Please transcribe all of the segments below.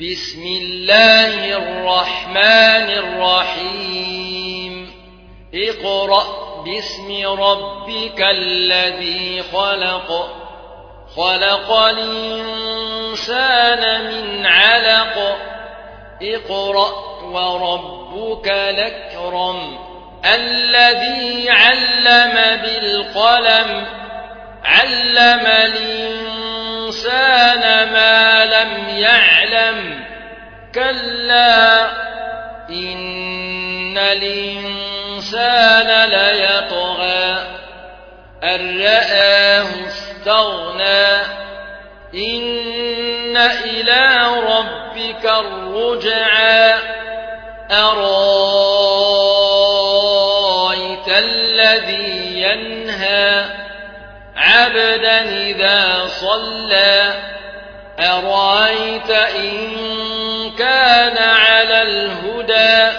بسم الله الرحمن الرحيم. اقرأ باسم ربك الذي خلق. خلق الإنسان من علق. اقرأ وربك لكرم الذي علم بالقلم. علم الإنسان ما لم يعلم. كلا إن الإنسان ليطغى أن رآه استغنى. إن إلى ربك الرجعى. أرأيت الذي ينهى عبدا إذا صلى؟ أرأيت إن كان على الهدى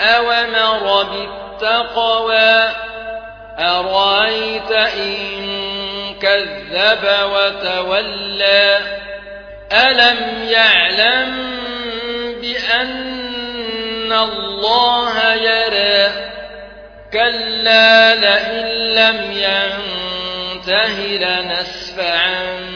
أومر بالتقوى؟ أرأيت إن كذب وتولى؟ ألم يعلم بأن الله يرى؟ كلا لئن لم ينته لنسفعا